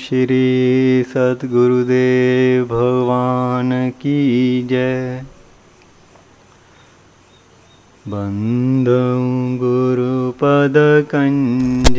شری ست گرودیو بھگوان کی جے گرو گروپد کنج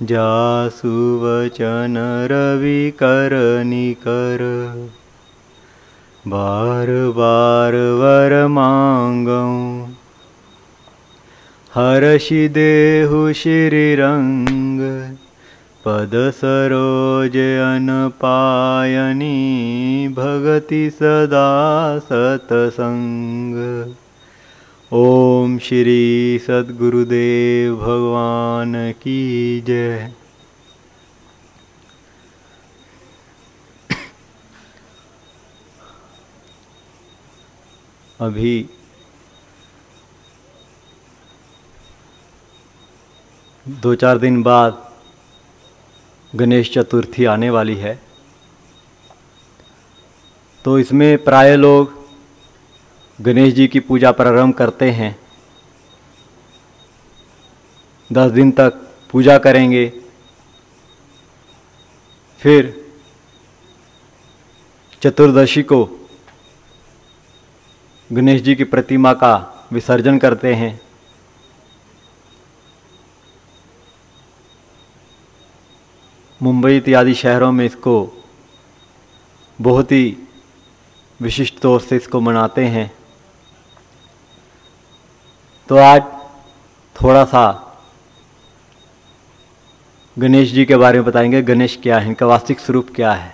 جاسوچن روکرنی کروں ہر شریر پد سروجن پائے سدا ست سنگ اوم شری ست گرودیو بھگوان کی جے ابھی دو چار دن بعد گنیش چترتھی آنے والی ہے تو اس میں پرائے لوگ گنیش جی کی پوجا پرارمبھ کرتے ہیں۔ دس دن تک پوجا کریں گے۔ پھر چتردشی کو گنیش جی کی پرتیما کا وسرجن کرتے ہیں۔ ممبئی اتیادی شہروں میں اس کو بہت ہی وشٹ طور سے اس کو مناتے ہیں۔ تو آج تھوڑا سا گنیش جی کے بارے میں بتائیں گے، گنیش کیا ہے؟ ان کا واستک سروپ کیا ہے؟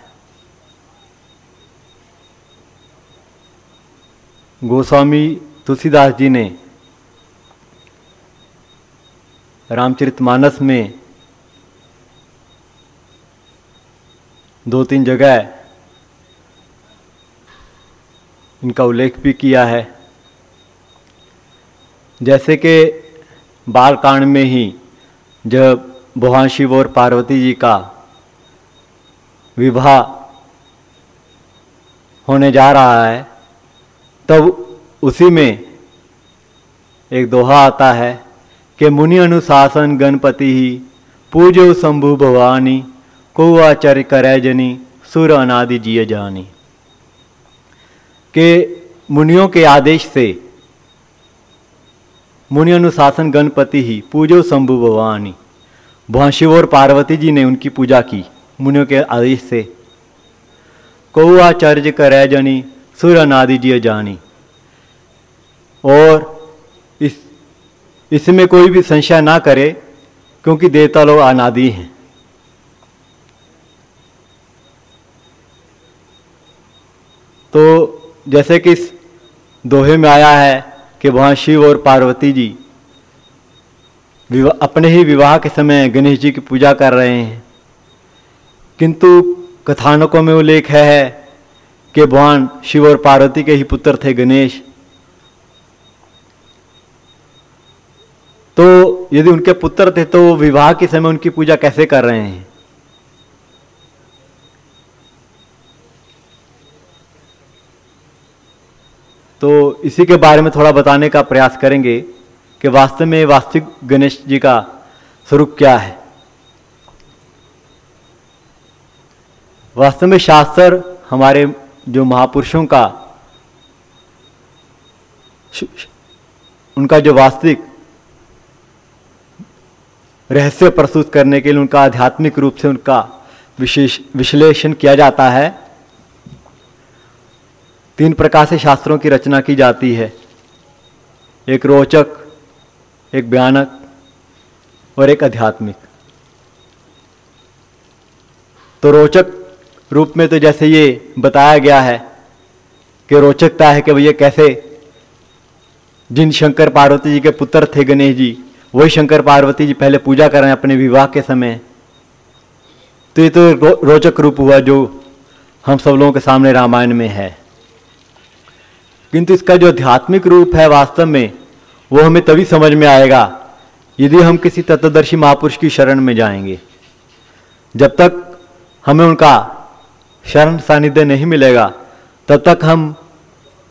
گوسوامی تلسی داس جی نے رام چرت مانس میں دو تین جگہ ان کا الیکھ بھی کیا ہے۔ جیسے کہ بال کانڈ میں ہی جب بہان شیو اور پاروتی جی کا وواہ ہونے جا رہا ہے، تب اسی میں ایک دوہا آتا ہے کہ منی انوشاسن گنپتی ہی پوجو شمبھو بھوانی، کو آچر کرے جنی سر انادی جی جانی۔ کہ منیوں کے آدیش سے منی انوشاسن گنپتی ہی پوجو شمبھو بھوانی وہاں شیو اور پاروتی جی نے ان کی پوجا کی منیوں کے آدیش سے کوا چرج کرے جنی سور نادی جی جانی اور اس اس میں کوئی بھی سنشے نہ کرے کیونکہ دیوتا لوگ انادی ہیں تو جیسے کہ اس دوہے میں آیا ہے کہ وہاں شیو اور پاروتی جی اپنے ہی وواہ کے سمے گنیش جی کی پوجا کر رہے ہیں۔ کنتو کتھانکوں میں الیکھ ہے کہ بھگوان شیو اور پاروتی کے ہی پتر تھے گنیش۔ تو یدی ان کے پتر تھے تو وہ وواہ کے سمے ان کی پوجا کیسے کر رہے ہیں؟ تو اسی کے بارے میں تھوڑا بتانے کا پریاس کریں گے کہ واستو میں واستک گنیش جی کا سوروپ کیا ہے۔ واستو میں شاستر ہمارے جو مہاپرشوں کا ان کا جو واستک رہسیہ پرست کرنے کے لیے ان کا آدھیاتمک روپ سے ان کا وشلیشن کیا جاتا ہے تین پرکار سے شاستروں کی رچنا کی جاتی ہے۔ ایک روچک، ایک بیانک اور ایک ادھیاتمک تو روچک روپ میں تو جیسے یہ بتایا گیا ہے کہ روچکتا ہے کہ بھیا کیسے جن شنکر پاروتی جی کے پتر تھے گنیش جی وہی شنکر پاروتی جی پہلے پوجا کر رہے ہیں اپنے وواہ کے سمے۔ تو یہ تو روچک روپ ہوا جو ہم سب لوگوں کے سامنے رامائن میں ہے۔ کنتو اس کا جو آدھیاتمک روپ ہے واستو میں، وہ ہمیں تبھی سمجھ میں آئے گا یدی ہم کسی تتدرشی مہاپرش کی شرن میں جائیں گے۔ جب تک ہمیں ان کا شرن ساندھیہ نہیں ملے گا، تب تک ہم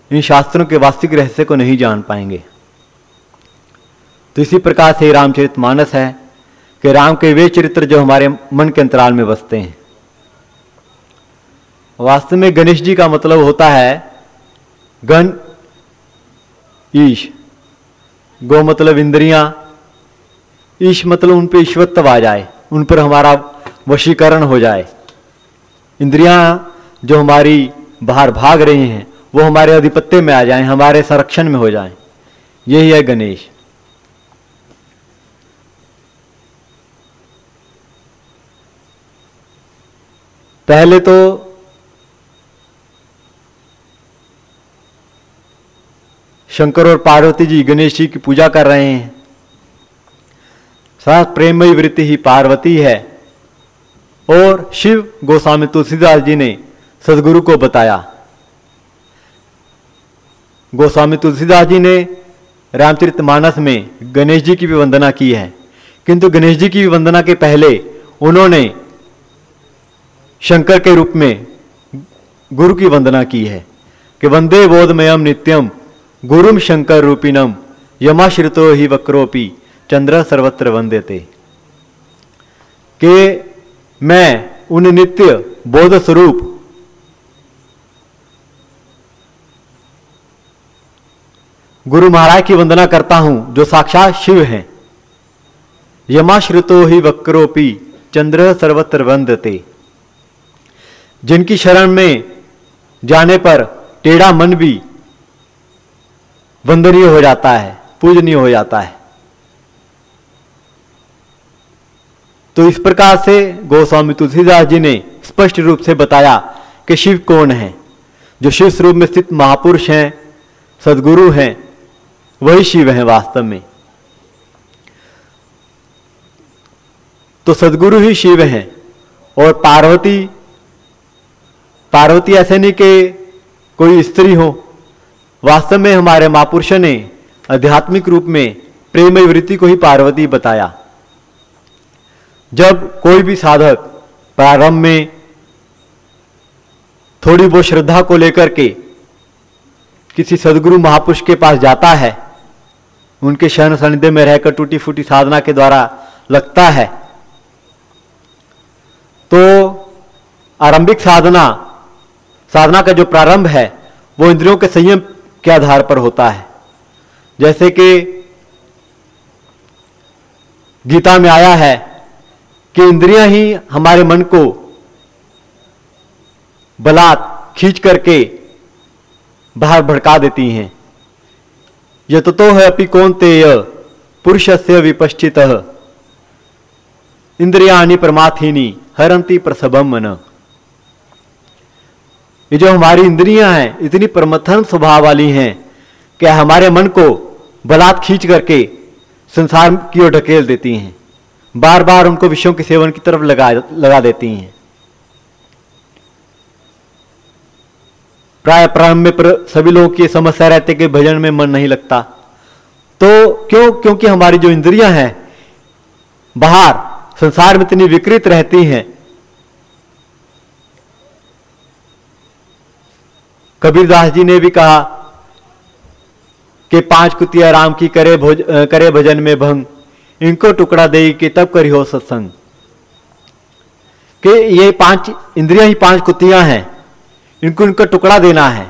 ان شاستروں کے واستک رہسیہ کو نہیں جان پائیں گے۔ تو اسی پرکار سے رام چرت مانس ہے کہ رام کے وہ چرتر جو ہمارے من کے انترال میں بستے ہیں۔ واستو میں گنیش جی کا مطلب ہوتا ہے گن، ایش، گو مطلب اندریاں، ایش مطلب ان پہ ایشوتو آ جائے، ان پر ہمارا وشیکرن ہو جائے۔ اندریاں جو ہماری باہر بھاگ رہی ہیں، وہ ہمارے ادھپتے میں آ جائیں، ہمارے سرکشن میں ہو جائیں۔ یہی ہے گنیش۔ پہلے تو شنکر اور پاروتی جی گنیش جی کی پوجا کر رہے ہیں۔ ساتھ پریمئی وتی ہی پاروتی ہے۔ اور شیو گوسوامی تلسی داس جی نے سدگرو کو بتایا۔ گوسوامی تلسی داس جی نے رام چرت مانس میں گنیش جی کی بھی وندنا کی ہے۔ کنتو گنیش جی کی بھی وندنا کے پہلے انہوں نے شنکر کے روپ میں گرو کی وندنا کی ہے کہ وندے بودھ میم نتیم گرو شنکر روپینم یماشرو ہی وکروپی چندر سروتر وند میں انت بوتھ سوروپ گرو مہاراج کی وندنا کرتا ہوں جو ساکا شیو ہیں یماشرو ہی وکروپی چندر سروتر وندتے جن کی شرح میں جانے پر ٹیڑھا من بھی وندنی ہو جاتا ہے پوجنی ہو جاتا ہے۔ تو اس پرکار سے گوسوامی تلسی داس جی نے اسپشٹ روپ سے بتایا کہ شیو کون ہیں۔ جو شیو سروپ میں استھت مہاپرش ہیں، سدگرو ہیں، وہی شیو ہیں واستو میں۔ تو سدگرو ہی شیو ہیں۔ اور پاروتی پاروتی ایسے نہیں کہ کوئی استری ہو واستو میں ہمارے ماپرشوں نے آدھیاتمک روپ میں پریمئی وتی کو ہی پاروتی بتایا۔ جب کوئی بھی سادھک پرارمب میں تھوڑی بہت شردھا کو لے کر کے کسی سدگرو مہاپرش کے پاس جاتا ہے، ان کے شرن سندے میں رہ کر ٹوٹی پھوٹی سادھنا کے دوارا لگتا ہے، تو آرمبک سادھنا سادھنا کا جو پرارمبھ ہے، وہ اندروں کے سیم کے آدھار پر ہوتا ہے؟ جیسے کہ گیتا میں آیا ہے کہ اندریاں ہی ہمارے من کو بلات کھینچ کر کے باہر بھڑکا دیتی ہیں۔ یہ تو ہے اپی کون تے پورش سے وپشت اندریانی پرماتھینی، ہرنتی پرسبم من۔ یہ جو ہماری اندریاں ہیں، اتنی پرمتھن سوبھاؤ والی ہیں کہ ہمارے من کو بلات کھینچ کر کے سنسار کی اور ڈھکیل دیتی ہیں۔ بار بار ان کو وشوں کے سیون کی طرف لگا لگا دیتی ہیں۔ پرائے پرم میں پر سبھی لوگوں کی سمسیا رہتے کہ بھجن میں من نہیں لگتا۔ تو کیوں؟ کیونکہ ہماری جو اندریاں ہیں باہر سنسار میں اتنی وکرت رہتی ہیں کبیر داس جی نے بھی کہا کہ پانچ کتیا رام کی کرے بھوج, کرے بھجن میں بھنگ ان کو ٹکڑا دے کہ تب کری ہو ستسنگ۔ کہ یہ پانچ اندریاں ہی پانچ کتیاں ہیں ان کو ان کا ٹکڑا دینا ہے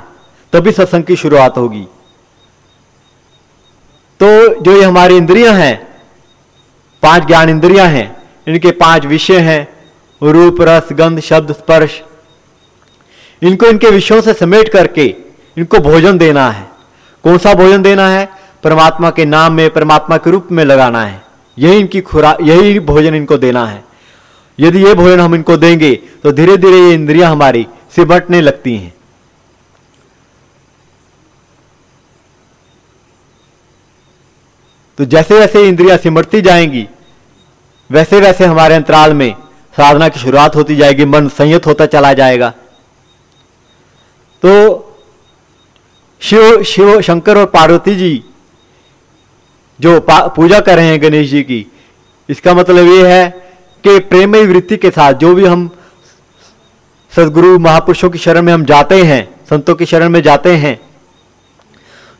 تبھی ستسنگ کی شروعات ہوگی۔ تو جو یہ ہماری اندریاں ہیں پانچ گیان اندریاں ہیں ان کے پانچ وشے ہیں روپ رس گند شبد اسپرش ان کو ان کے وشوں سے سمیٹ کر کے ان کو بھوجن دینا ہے۔ کون سا بھوجن دینا ہے؟ پرماتما کے نام میں، پرماتما کے روپ میں لگانا ہے۔ یہی ان کی خوراک، یہی بھوجن ان کو دینا ہے۔ یدی یہ بھوجن ہم ان کو دیں گے، تو دھیرے دھیرے یہ اندریاں ہماری سبٹنے لگتی ہیں۔ تو جیسے جیسے اندریاں سمٹتی جائیں گی، ویسے ویسے ہمارے انترال میں سادھنا کی شروعات ہوتی جائے گی، من سنت ہوتا چلا جائے گا۔ تو شیو شیو شنکر اور پاروتی جی جو پوجا کر رہے ہیں گنیش جی کی اس کا مطلب یہ ہے کہ پریمی وتی کے ساتھ جو بھی ہم سدگرو مہاپرشوں کی شرح میں ہم جاتے ہیں سنتوں کی شرح میں جاتے ہیں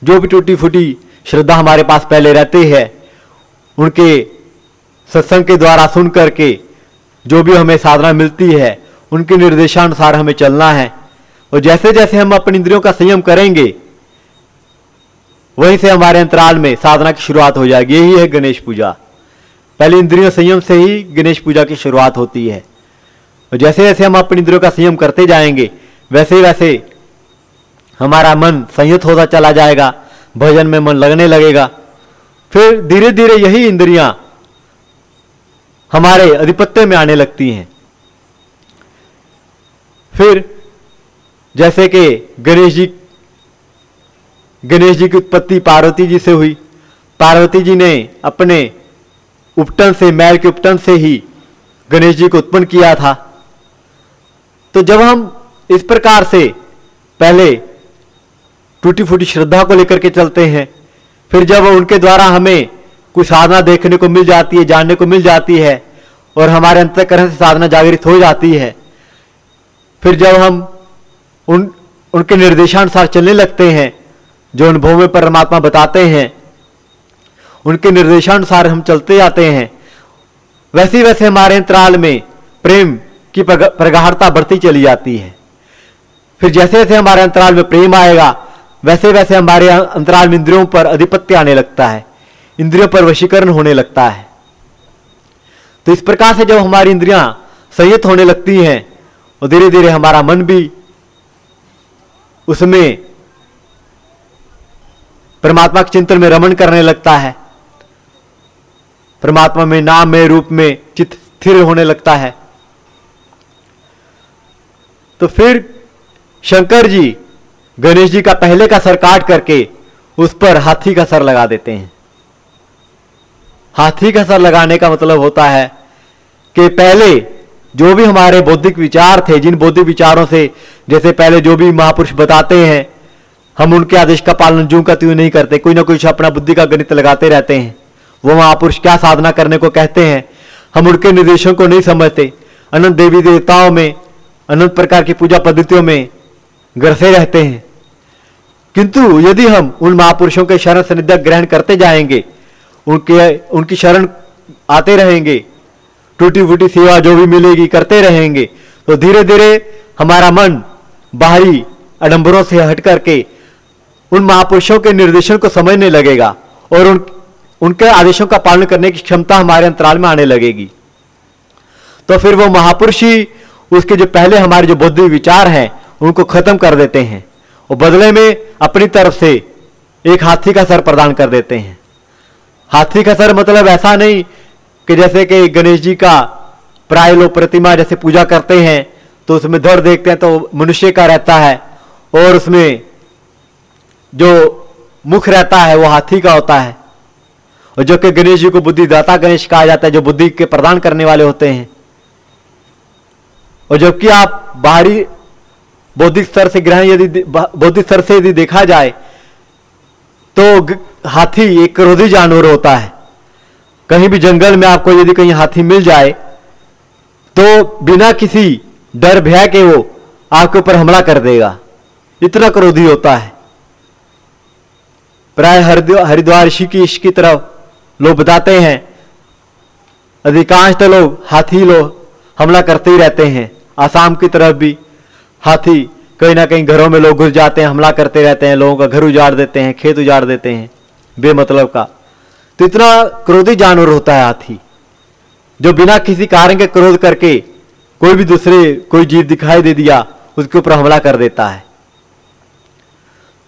جو بھی ٹوٹی پھوٹی شردھا ہمارے پاس پہلے رہتی ہے ان کے ستسنگ کے دوارا سن کر کے جو بھی ہمیں سادھنا ملتی ہے ان کے نردیشانسار ہمیں چلنا ہے اور جیسے جیسے ہم اپنی اندریوں کا سیم کریں گے، وہیں سے ہمارے انترال میں سادھنا کی شروعات ہو جائے گی۔ یہی ہے گنیش پوجا۔ پہلے اندریوں سیم سے ہی گنیش پوجا کی شروعات ہوتی ہے۔ اور جیسے جیسے ہم اپنی اندریوں کا سیم کرتے جائیں گے، ویسے ویسے ہمارا من سیت ہوتا چلا جائے گا، بھجن میں من لگنے لگے گا۔ پھر دھیرے دھیرے یہی اندریاں ہمارے ادھپتیہ میں آنے لگتی ہیں۔ پھر جیسے کہ گنیش جی گنیش جی کی اتپتی پاروتی جی سے ہوئی۔ پاروتی جی نے اپنے اپٹن سے، میل کے اپٹن سے ہی گنیش جی کو اتپن کیا تھا۔ تو جب ہم اس پرکار سے پہلے ٹوٹی پھوٹی شردھا کو لے کر کے چلتے ہیں، پھر جب ان کے دوارا ہمیں کوئی سادھنا دیکھنے کو مل جاتی ہے، جاننے کو مل جاتی ہے اور ہمارے انتکرن سے سادھنا جاگرت ہو جاتی ہے، پھر جب ہم ان ان کے نردیشانسار چلنے لگتے ہیں، جو انبھو میں پرماتما بتاتے ہیں۔ ان کے نردیشانوسار ہم چلتے جاتے ہیں۔ ویسے ویسے ہمارے انترال میں پریم کی پرگاہرتہ بڑھتی چلی جاتی ہے۔ پھر جیسے جیسے ہمارے انترال میں پریم آئے گا، ویسے ویسے ہمارے انترال میں اندروں پر ادھپتیہ آنے لگتا ہے۔ اندروں پر وشیکرن ہونے لگتا ہے۔ تو اس پرکار سے جب ہماری اندریاں سیت ہونے لگتی ہیں، اور دھیرے دھیرے ہمارا من بھی اس میں پرماتما کے چنتن میں رمن کرنے لگتا ہے۔ پرماتما میں نام، میں روپ، میں چت تھر ہونے لگتا ہے۔ تو پھر شنکر جی گنیش جی کا پہلے کا سر کاٹ کر کے اس پر ہاتھی کا سر لگا دیتے ہیں۔ ہاتھی کا سر لگانے کا مطلب ہوتا ہے کہ پہلے جو بھی ہمارے بودھک وچار تھے، جن بودھک وچاروں سے جیسے پہلے جو بھی مہاپرش بتاتے ہیں، ہم ان کے آدیش کا پالن جوں کا تیوں نہیں کرتے، کوئی نہ کوئی اپنا بدھی کا گنت لگاتے رہتے ہیں۔ وہ مہاپرش کیا سادھنا کرنے کو کہتے ہیں؟ ہم ان کے ندیشوں کو نہیں سمجھتے۔ انت دیوی دیوتاؤں میں انت پرکار کی پوجا پدھتیوں میں گرسے رہتے ہیں۔ کنتو، یدی ہم ان مہاپرشوں کے شرن سندھیا گرہن کرتے جائیں گے، ان کے، ان کی شرن آتے رہیں گے ٹوٹی پھوٹی سیوا جو بھی ملے گی کرتے رہیں گے۔ تو دھیرے دھیرے ہمارا من باہری اڈمبروں سے ہٹ کر کے ان مہاپروشوں کے نردیشوں کو سمجھنے لگے گا اور ان ان کے آدیشوں کا پالن کرنے کی شمتا ہمارے انترال میں آنے لگے گی۔ تو پھر وہ مہاپرش ہی اس کے جو پہلے ہمارے جو بدھ وچار ہیں، ان کو ختم کر دیتے ہیں اور بدلے میں اپنی طرف سے ایک ہاتھی کا سر پردان کر دیتے ہیں۔ ہاتھی کا سر مطلب ایسا نہیں کہ جیسے کہ گنیش جی کا پرائے لوگ پرتیما جیسے پوجا کرتے ہیں، تو اس میں دھڑ دیکھتے ہیں تو منشیہ کا رہتا ہے اور اس میں جو مکھ رہتا ہے وہ ہاتھی کا ہوتا ہے۔ اور جو کہ گنیش جی کو بدھی داتا گنیش کہا جاتا ہے، جو بدھی کے پردان کرنے والے ہوتے ہیں۔ اور جبکہ آپ باہری بودھ استر سے گرہن یدی بودھ سے یدی دیکھا جائے، تو ہاتھی ایک کرودی جانور ہوتا ہے۔ کہیں بھی جنگل میں آپ کو یدی کہیں ہاتھی مل جائے، تو بنا کسی ڈر بھیا کے وہ آپ کے اوپر حملہ کر دے گا۔ اتنا کرودھی ہوتا ہے۔ پرائے ہریدوار شکیش کی طرف لوگ بتاتے ہیں۔ ادھکانش تو لوگ ہاتھی لوگ حملہ کرتے ہی رہتے ہیں۔ آسام کی طرف بھی ہاتھی کہیں نہ کہیں گھروں میں لوگ گھس جاتے ہیں، حملہ کرتے رہتے ہیں، لوگوں کا گھر اجاڑ دیتے ہیں، کھیت اجاڑ دیتے ہیں۔ بے مطلب کا۔ اتنا کرودھی جانور ہوتا ہے ہاتھی۔ جو بنا کسی کارن کے کرودھ کر کے کوئی بھی دوسرے کوئی جیو دکھائی دے دیا، اس کے اوپر حملہ کر دیتا ہے۔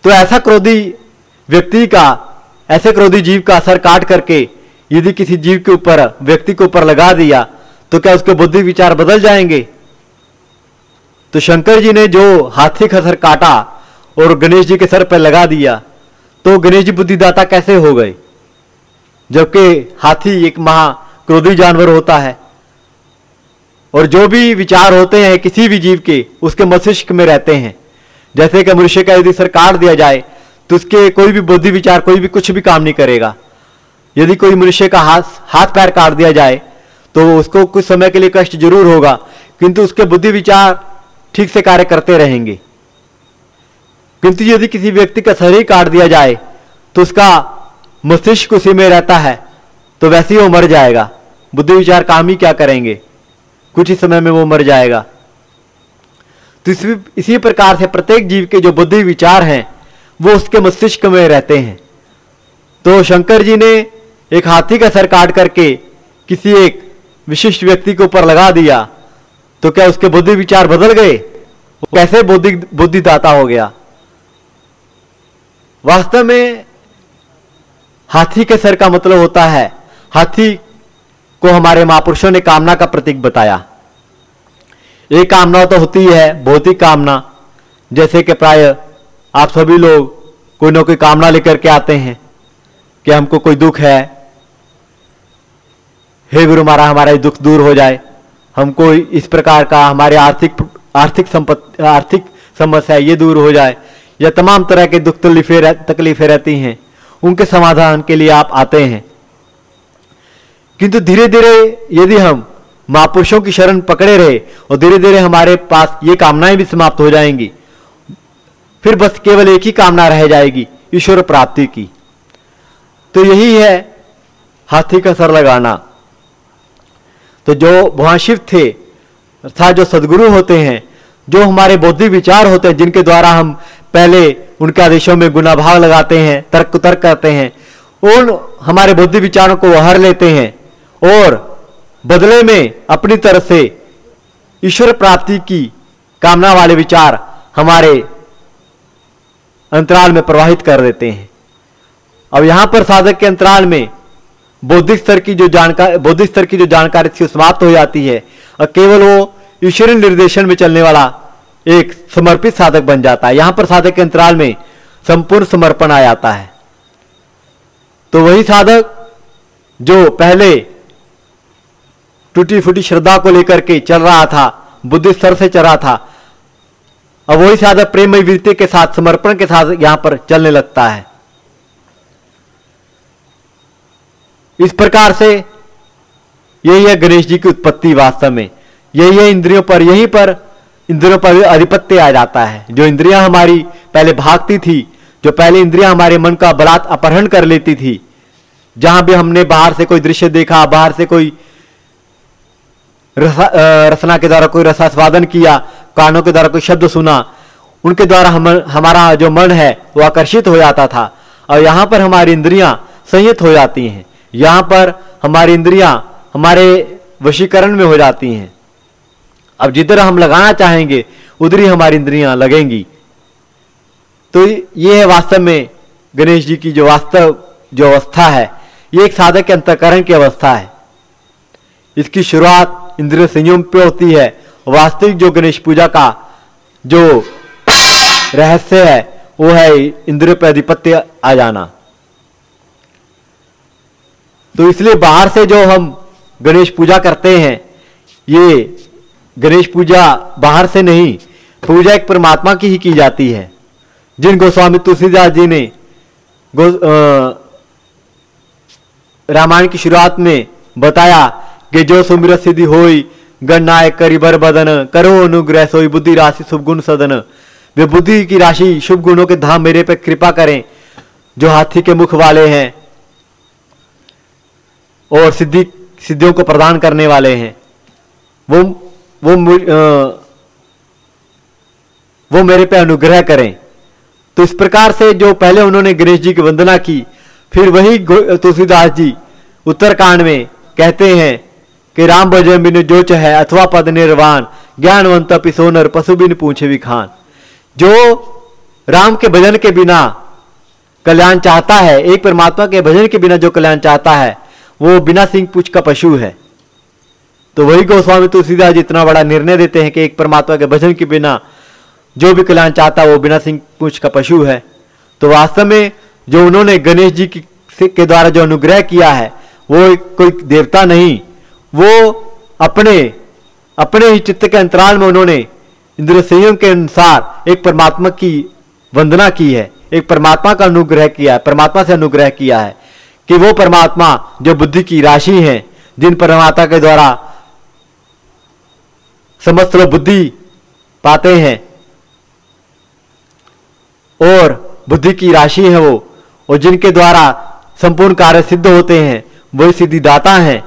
تو ایسا کرودھی ویکتی کا، ایسے کرودھی جیو کا اثر کاٹ کر کے یدی کسی جیو کے اوپر، ویکتی کے اوپر لگا دیا، تو کیا اس کے بدھ وچار بدل جائیں گے؟ تو شنکر جی نے جو ہاتھی کا سر کاٹا اور گنیش جی کے سر پہ لگا دیا، تو گنیش جی بدھی داتا کیسے ہو گئے؟ جبکہ ہاتھی ایک مہا کرودھی جانور ہوتا ہے۔ اور جو بھی وچار ہوتے ہیں کسی بھی جیو کے، اس کے مستشک میں رہتے ہیں۔ جیسے کہ منشیہ کا یدی سر دیا جائے، تو اس کے کوئی بھی بدھی وچار، کوئی بھی کچھ بھی کام نہیں کرے گا۔ یدی کوئی منشیہ کا ہاتھ ہاتھ پیر کاٹ دیا جائے، تو اس کو کچھ سمے کے لیے کشٹ ضرور ہوگا۔ کنتو اس کے بدھی وچار ٹھیک سے کاریہ کرتے رہیں گے۔ کنتو یدی کسی ویکتی کا شریر کاٹ دیا جائے، تو اس کا مستشک اسی میں رہتا ہے، تو ویسے ہی وہ مر جائے گا۔ بدھ وچار کام ہی کیا کریں گے؟ کچھ ہی سمے میں وہ مر جائے گا۔ تو اسی اسی پرکار سے پرتیک جیو کے جو بدھ وچار ہیں، وہ اس کے مستشک میں رہتے ہیں۔ تو شنکر جی نے ایک ہاتھی کا سر کاٹ کر کے کسی ایک وششٹ ویکتی کے اوپر لگا دیا، تو کیا اس کے بدھ وچار بدل گئے؟ کیسے بدھ داتا ہو گیا؟ واستو میں ہاتھی کے سر کا مطلب ہوتا ہے، ہاتھی کو ہمارے مہاپرشوں نے کامنا کا پرتیک بتایا۔ یہ کامنا تو ہوتی ہے بھوتک کامنا۔ جیسے کہ پرائے آپ سبھی لوگ کوئی نہ کوئی کامنا لے کر کے آتے ہیں کہ ہم کو کوئی دکھ ہے۔ ہے گرو مارا ہمارا یہ دکھ دور ہو جائے۔ ہم کو اس پرکار کا ہمارے آرتھک آرتھک آرتھک سمسیا یہ دور ہو جائے۔ یا تمام طرح کے دکھ تکلیفیں تکلیفیں رہتی ہیں۔ ان کے سمادھان کے لیے آپ آتے ہیں۔ کنتو دھیرے دھیرے یدی ہم مہاپروشوں کی شرن پکڑے رہے اور دھیرے دھیرے ہمارے پاس یہ کامنائیں بھی سماپت ہو جائیں گی۔ پھر بس کیول ایک ہی کامنا رہ جائے گی، ایشور پراپتی کی۔ تو یہی ہے ہاتھی کا سر لگانا۔ تو جو بھگوان شیو تھے، تھا جو سدگرو ہوتے ہیں، جو ہمارے بودھی وچار ہوتے ہیں، جن کے دوارا ہم پہلے ان کے آدیشوں میں گنا بھاگ لگاتے ہیں، ترک ترک کرتے ہیں۔ ان ہمارے بدھی وچاروں کو ہر لیتے ہیں۔ اور بدلے میں اپنی طرف سے ایشور پراپتی کی کامنا والے وچار ہمارے انترال میں پرواہت کر دیتے ہیں۔ اب یہاں پر سادھک کے انترال میں بودھ استر کی جو جانکاری استر کی جو جانکاری تھی وہ سماپت ہو جاتی ہے۔ اور کیول وہ ایشوری نردیشن میں چلنے والا ایک سمرپت سادھک بن جاتا ہے۔ یہاں پر سادھک کے انترال میں سمپورن سمرپن آ جاتا ہے۔ تو وہی سادھک جو پہلے ٹوٹی پھوٹی شردھا کو لے کر کے چل رہا تھا، بدھسٹ سر سے چل رہا تھا، اب وہی سادھک پریم ویرتے کے ساتھ، سمرپن کے ساتھ یہاں پر چلنے لگتا ہے۔ اس پرکار سے یہی ہے گنیش جی کی اتپتی واستو میں۔ یہی ہے اندریوں پر یہیں پر اندروں پر آدھپتیہ آ جاتا ہے۔ جو اندریاں ہماری پہلے بھاگتی تھی جو پہلے اندریاں ہمارے من کا برات اپہرن کر لیتی تھی جہاں بھی ہم نے باہر سے کوئی درشیہ دیکھا باہر سے کوئی رسا, رسنا کے دوارا کوئی رساسوادن کیا کانوں کے دوارا کوئی شبد سنا ان کے دوارا ہم, ہمارا جو من ہے وہ آکرشت ہو جاتا تھا۔ اور یہاں پر ہماری اندریاں سیت ہو جاتی ہیں۔ یہاں پر ہماری اندریاں ہمارے وشیکرن میں ہو جاتی ہیں۔ اب جدھر ہم لگانا چاہیں گے، ادھر ہی ہماری اندریاں لگیں گی۔ تو یہ ہے واستو میں گنیش جی کی جو واستو جو اوستھا ہے، یہ ایک سادھک کے انتکرن کی اوستھا ہے۔ اس کی شروعات اندر سنیم پہ ہوتی ہے۔ واستوک جو گنیش پوجا کا جو رہسیہ ہے، وہ ہے اندر پہ آدھپتیہ آ جانا۔ تو اس لیے باہر سے جو ہم گنیش پوجا کرتے ہیں، یہ گنیش پوجا باہر سے نہیں، پوجا ایک پرماتما کی ہی کی جاتی ہے۔ جن گوسوامی تلسی داس جی نے رامائن کی شروعات میں بتایا کہ جو سمر سدھی ہوئی، گن نائک کری بر بدن، کرو انوگرہ سوئی بدھی راشی شبھ گن سدن وہ بدھی کی راشی شبھ گنوں کے دھام میرے پہ کرپا کریں، جو ہاتھی کے مکھ والے ہیں۔ اور سدھی سدھیوں کو پردان کرنے والے ہیں۔ وہ وہ وہ میرے پہ انوگرہ کریں۔ تو اس پرکار سے جو پہلے انہوں نے گنیش جی کی وندنا کی، پھر وہی تلسی داس جی اتر کانڈ میں کہتے ہیں کہ رام بجن بن جو چہے اتوا پد نروان گیانونت پسونر پسو بن پوچھے بھی خان جو رام کے بھجن کے بنا کلیان چاہتا ہے، ایک پرماتما کے بھجن کے بنا جو کلیان چاہتا ہے، وہ بنا سنگھ پوچھ کا پشو ہے۔ تو وہی گوسوامی تلسی داس جی اتنا بڑا نرنے دیتے ہیں کہ ایک پرماتما کے بھجن کے بنا جو بھی کلان چاہتا وہ بنا سنگھ پوچھ کا پشو ہے۔ تو واستو میں جو انہوں نے گنیش جی کی کے دوارا جو انوگرہ کیا ہے، وہ کوئی دیوتا نہیں۔ وہ اپنے اپنے ہی چت کے انترال میں انہوں نے اندر سنیم کے انسار ایک پرماتما کی وندنا کی ہے۔ ایک پرماتما کا انوگرہ کیا ہے، پرماتما سے انوگرہ کیا ہے کہ وہ پرماتما جو بدھ کی راشی ہیں، جن پرماتا کے دوارا سمستر بدھی پاتے ہیں۔ اور بدھی کی راشی ہے وہ۔ اور جن کے دوارا سمپورن کاریہ سدھ ہوتے ہیں، وہی سدھی داتا ہیں۔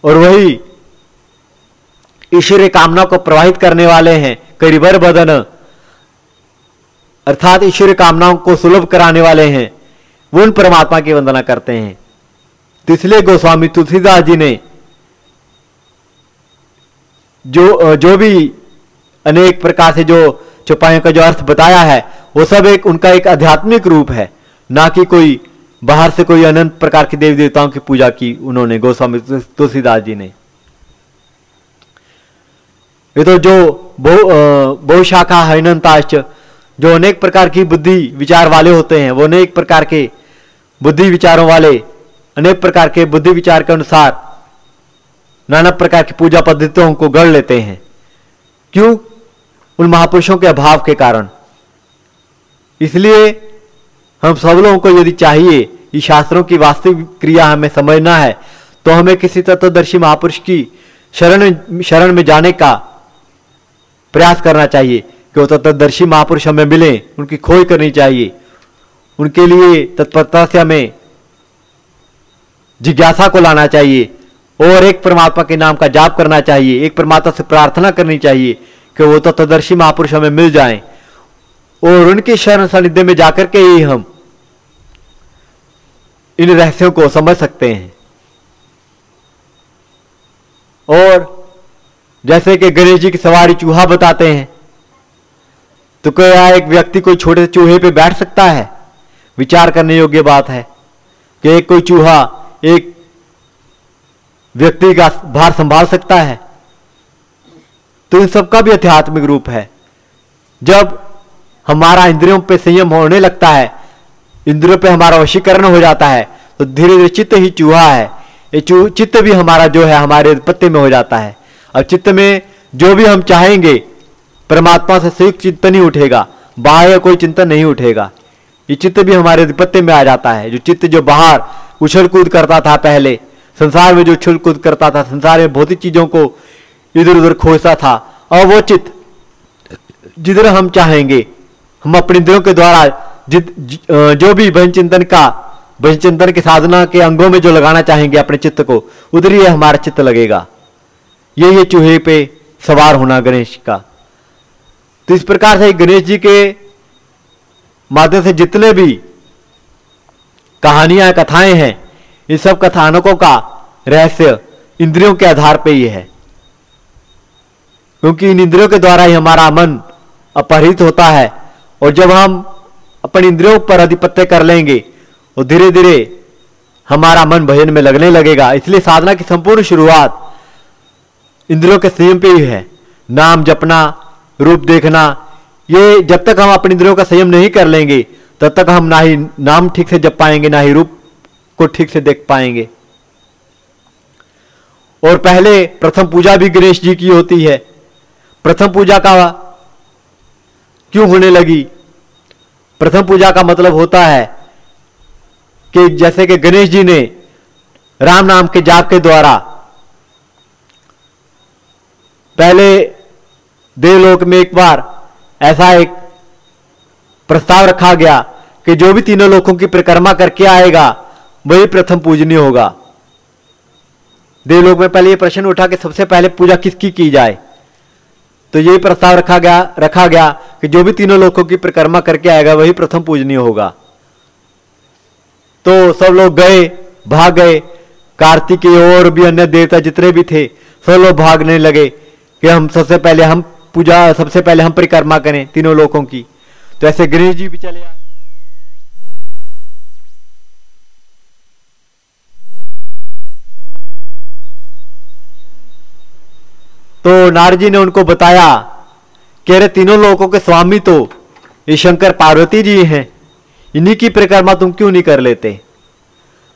اور وہی ایشوریہ کامنا کو پرواہت کرنے والے ہیں، کریبر بدن۔ ارتھات ایشوریہ کامناؤں کو سلبھ کرانے والے ہیں۔ وہ ان پرماتما کی وندنا کرتے ہیں۔ تو اس لیے گوسوامی تلسی داس جی نے جو جو بھی انیک پرکار سے جو چوپایوں کا جو ارتھ بتایا ہے، وہ سب ایک ان کا ایک آدھیاتمک روپ ہے۔ نہ کہ کوئی باہر سے کوئی انت پرکار کے دیوی دیوتاؤں کی پوجا کی انہوں نے، گوسوامی تلسی داس جی نے۔ یہ تو جو بہو شاخا ہیننتاش جو انیک پرکار کی بدھی وچار والے ہوتے ہیں، وہ انیک پرکار کے بدھی وچاروں والے، انیک پرکار کے بدھی وچار کے انوسار نانا پرکار کی پوجا پدھتوں کو گڑ لیتے ہیں۔ کیوں؟ ان مہاپرشوں کے ابھاؤ کے کارن۔ اس لیے ہم سب لوگوں کو یعنی چاہیے یہ شاستروں کی واستوک کریا ہمیں سمجھنا ہے، تو ہمیں کسی تتودرشی مہاپرش کی شرن شرن میں جانے کا پریاس کرنا چاہیے کہ وہ تتودرشی مہاپرش ہمیں ملیں، ان کی کھوج کرنی چاہیے۔ ان کے لیے تتپرتا سے ہمیں جگیاسا کو لانا چاہیے۔ اور ایک پرماتما کے نام کا جاپ کرنا چاہیے، ایک پرماتما سے پرارتھنا کرنی چاہیے کہ وہ تو تدرشی مہاپرش ہمیں مل جائیں۔ اور ان کے شرن سندھے میں جا کر کے ہی ہم ان رہسیوں کو سمجھ سکتے ہیں۔ اور جیسے کہ گنیش جی کی سواری چوہا بتاتے ہیں، تو کیا ایک ویکتی کوئی چھوٹے سے چوہے پہ بیٹھ سکتا ہے؟ وچار کرنے یوگیہ بات ہے کہ ایک کوئی چوہا، ایک ویکتی کا بھار سنبھال سکتا ہے۔ تو ان سب کا بھی آدھیاتمک روپ ہے۔ جب ہمارا اندروں پہ سیم ہونے لگتا ہے اندروں پہ ہمارا وشیکرن ہو جاتا ہے، تو دھیرے دھیرے چت ہی چوہا ہے۔ یہ چت بھی ہمارا جو ہے، ہمارے پتے میں ہو جاتا ہے۔ اور چت میں جو بھی ہم چاہیں گے، پرماتما سے سیک چنتن ہی اٹھے گا، باہر کوئی چنتن نہیں اٹھے گا۔ یہ چت بھی ہمارے پتے میں آ جاتا ہے۔ جو چت جو باہر اچھل کود کرتا تھا پہلے سنسار میں جو چھل کود کرتا تھا، سنسار میں بہت ہی چیزوں کو ادھر ادھر کھوجتا تھا۔ اور وہ چت جدھر ہم چاہیں گے، ہم اپنے دلوں کے دوارا جد جو بھی بھجن چنتن کا، بھجن چنتن کے سادھنا کے انگوں میں جو لگانا چاہیں گے اپنے چت کو، ادھر ہی ہمارا چت لگے گا۔ یہ یہ چوہے پہ سوار ہونا گنیش کا۔ تو اس پرکار سے گنیش جی کے مادھیم سے جتنے بھی کہانیاں، کتھائیں ہیں ان سب کتھانکوں کا رہسیہ اندریوں کے آدھار پہ یہ ہے۔ کیونکہ ان اندریوں کے دوارا ہی ہمارا من اپہرت ہوتا ہے، اور جب ہم اپنے اندریوں پر ادھپتیہ کر لیں گے، اور دھیرے دھیرے ہمارا من بھجن میں لگنے لگے گا۔ اس لیے سادھنا کی سمپورن شروعات اندروں کے سیم پہ ہی ہے۔ نام جپنا، روپ دیکھنا، یہ جب تک ہم اپنے اندروں کا سیم نہیں کر لیں گے، تب تک ہم نہ ہی نام ٹھیک سے جپ پائیں گے، نہ ہی روپ کو ٹھیک سے دیکھ پائیں گے۔ اور پہلے پرتھم پوجا بھی گنیش جی کی ہوتی ہے۔ پرتھم پوجا کا کیوں ہونے لگی؟ پرتھم پوجا کا مطلب ہوتا ہے کہ جیسے کہ گنیش جی نے رام نام کے جاپ کے دوارا پہلے دے لوک میں ایک بار ایسا ایک پرستاو رکھا گیا کہ جو بھی تینوں لوگوں کی پرکرما کر کے آئے گا وہی پرتھم پوجنی ہوگا۔ دیو لوگ میں پہلے یہ پرشن اٹھا کہ سب سے پہلے پوجا کس کی کی جائے؟ تو یہی پرستاو رکھا گیا رکھا گیا کہ جو بھی تینوں لوگوں کی پرکرما کر کے آئے گا، وہی پرتھم پوجنی ہوگا۔ تو سب لوگ گئے، بھاگ گئے۔ کارتک اور بھی انیہ دیوتا جتنے بھی تھے، سب لوگ بھاگنے لگے کہ ہم سب سے پہلے ہم پوجا، سب سے پہلے ہم پریکرما کریں تینوں لوگوں کی۔ تو ایسے گنیش جی بھی چلے آئے۔ تو نارجی نے ان کو بتایا کہ ارے تینوں لوگوں کے سوامی تو یہ شنکر پاروتی جی ہیں، انہی کی پرکرما تم کیوں نہیں کر لیتے؟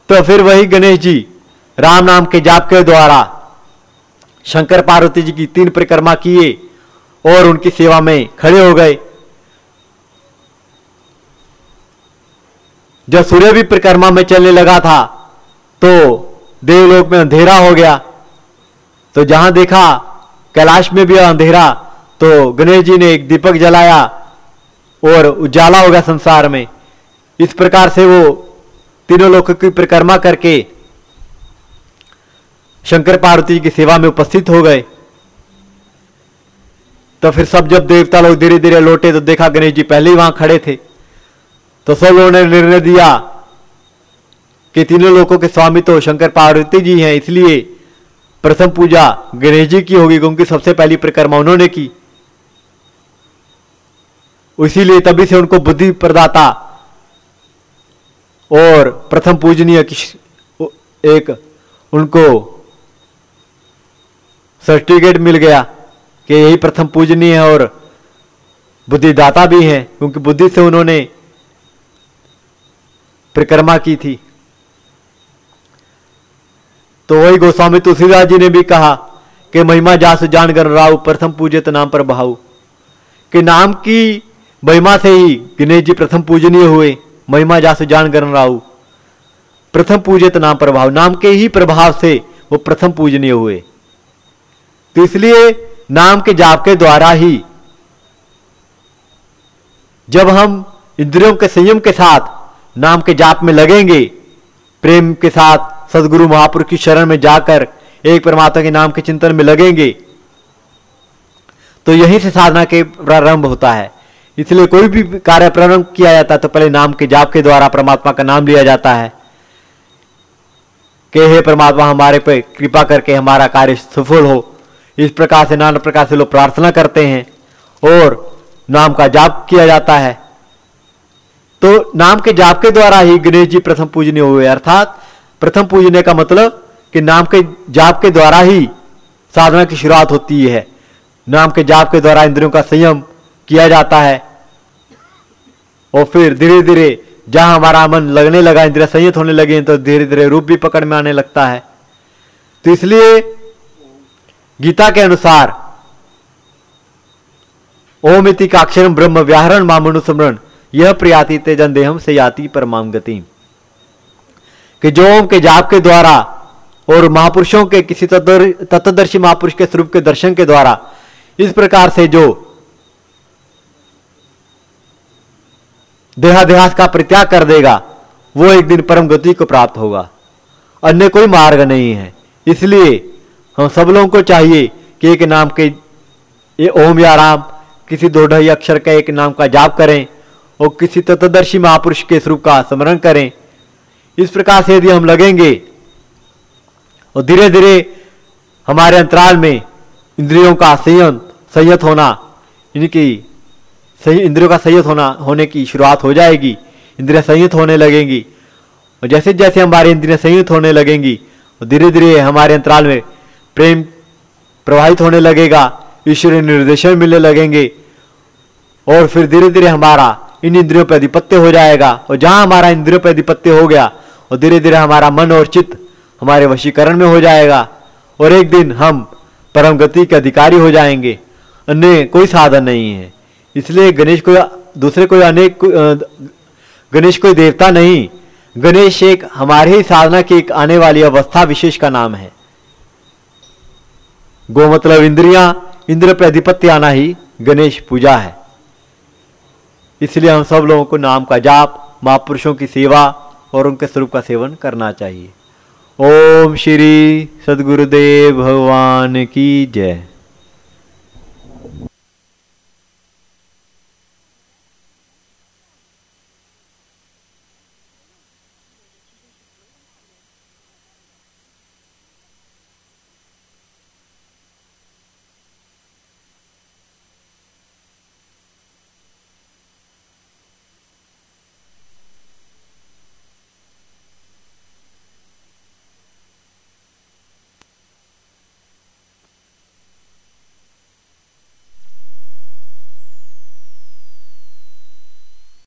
تو پھر وہی گنیش جی رام نام کے جاپ کے دوارا شنکر پاروتی جی کی تین پرکرما کیے اور ان کی سیوا میں کھڑے ہو گئے۔ جب سوریہ بھی پرکرما میں چلنے لگا تھا تو دیو لوک میں اندھیرا ہو گیا۔ تو جہاں دیکھا کیلاش میں بھی اندھیرا تو گنیش جی نے ایک دیپک جلایا اور اجالا ہوگا سنسار میں۔ اس پرکار سے وہ تینوں لوگوں کی پرکرما کر کے شنکر پاروتی جی کی سیوا میں اپستھت ہو گئے۔ تو پھر سب جب دیوتا لوگ دھیرے دھیرے لوٹے تو دیکھا گنیش جی پہلے ہی وہاں کھڑے تھے۔ تو سب لوگوں نے نرنے دیا کہ تینوں لوگوں کے سوامی تو شنکر پاروتی جی ہیں، اس لیے پرتھم پوجا گنیش جی کی ہوگی کیونکہ سب سے پہلی پرکرما انہوں نے کی۔ اسی لیے تبھی سے ان کو بدھی پرداتا اور پرتھم پوجنی ایک ان کو سرٹیفکیٹ مل گیا کہ یہی پرتھم پوجنی ہے اور بدھی داتا بھی ہیں کیونکہ بدھی سے انہوں نے پرکرما کی تھی۔ تو وہی گوسوامی تلسی داس جی نے بھی کہا کہ مہما جاس جان گن راؤ پرتھم پوجے تو نام پر بہاؤ۔ کہ نام کی مہما سے ہی گنیش جی پرتھم پوجنیے ہوئے مہما جاس جان گن راؤ۔ پرتھم پوجے تو نام پربھاؤ نام کے ہی پربھاؤ سے وہ پرتھم پوجنیے ہوئے۔ تو اس لیے نام کے جاپ کے دوارا ہی جب ہم اندروں کے سیم کے ساتھ نام کے جاپ میں لگیں گے پریم کے ساتھ سدگرو مہاپر کی شرح میں جا کر ایک پرماتما کے نام کے چنتن میں لگیں گے۔ تو یہیں سے سادھنا کے پرارمبھ ہوتا ہے۔ اس لیے کوئی بھی کاریہ پرارمبھ کیا جاتا ہے تو پہلے نام کے جاپ کے دوارا پرماتما کا نام لیا جاتا ہے۔ کہ ہے پرماتما، ہمارے پہ کرپا کر کے ہمارا کاریہ سفل ہو۔ اس پرکار سے نانا پرکار سے لوگ پرارتھنا کرتے ہیں اور نام کا جاپ کیا جاتا ہے۔ نام کے جاپ کے دوارا ہی گنےش جی پر مطلب ہی سا کی شروعات ہوتی ہے۔ نام کے جاپ کے دورا اندروں کا سیم کیا جاتا ہے۔ اور پھر دھیرے دھیرے جہاں ہمارا من لگنے لگا اندر سیت ہونے لگے تو دھیرے دھیرے روپ بھی پکڑ میں آنے لگتا ہے۔ تو اس لیے گیتا کے انسار او متھکاشر برہم، ویاہرن مامسمرن یہ پریاتی تیجن دیہم سے یاتی پرمام گتی کہ جوم کے جاپ کے دوارا اور مہاپرشوں کے کسی تتدرشی مہاپرش کے سروپ کے درشن کے دوارا، اس پرکار سے جو دیہا دیہات کا پرتیاگ کر دے گا، وہ ایک دن پرم گتی کو پراپت ہوگا۔ انیہ کوئی مارگ نہیں ہے۔ اس لیے ہم سب لوگوں کو چاہیے کہ ایک نام کے یہ اوم یا رام، کسی دو ڈھائی اکشر کا ایک نام کا جاپ کریں۔ اور کسی تتدرشی مہاپرش کے سروپ کا سمرن کریں۔ اس پرکار سے یدی ہم لگیں گے۔ اور دھیرے دھیرے ہمارے انترال میں اندریوں کا سیت سیت ہونا یعنی ان کی اندریوں کا سید ہونا، ہونے کی شروعات ہو جائے گی۔ اندریاں سیت ہونے لگیں گی۔ اور جیسے جیسے ہماری اندریاں سیت ہونے لگیں گی، اور دھیرے دھیرے ہمارے انترال میں پریم پرواہت ہونے لگے گا ایشوری نردیشن ملنے لگیں گے۔ اور پھر دھیرے دھیرے ہمارا ان اندروں پہ ادھپتیہ ہو جائے گا اور جہاں ہمارا اندروں پہ ادھپتیہ ہو گیا اور دھیرے دھیرے ہمارا من اور چت ہمارے وشیکرن میں ہو جائے گا اور ایک دن ہم پرم گتی کے ادھیکاری ہو جائیں گے۔ انہیں کوئی سادھن نہیں ہے۔ اس لیے گنیش کو دوسرے کوئی انیک گنیش کوئی دیوتا نہیں۔ گنیش ایک ہمارے ہی سادھنا کی ایک آنے والی اوستھا وشیش کا نام ہے۔ گو مطلب اندریاں اندر پہ ادھپتیہ آنا ہی گنیش پوجا ہے۔ اس لیے ہم سب لوگوں کو نام کا جاپ مہاپرشوں کی سیوا اور ان کے سروپ کا سیون کرنا چاہیے۔ اوم شری سدگردیو بھگوان کی جے۔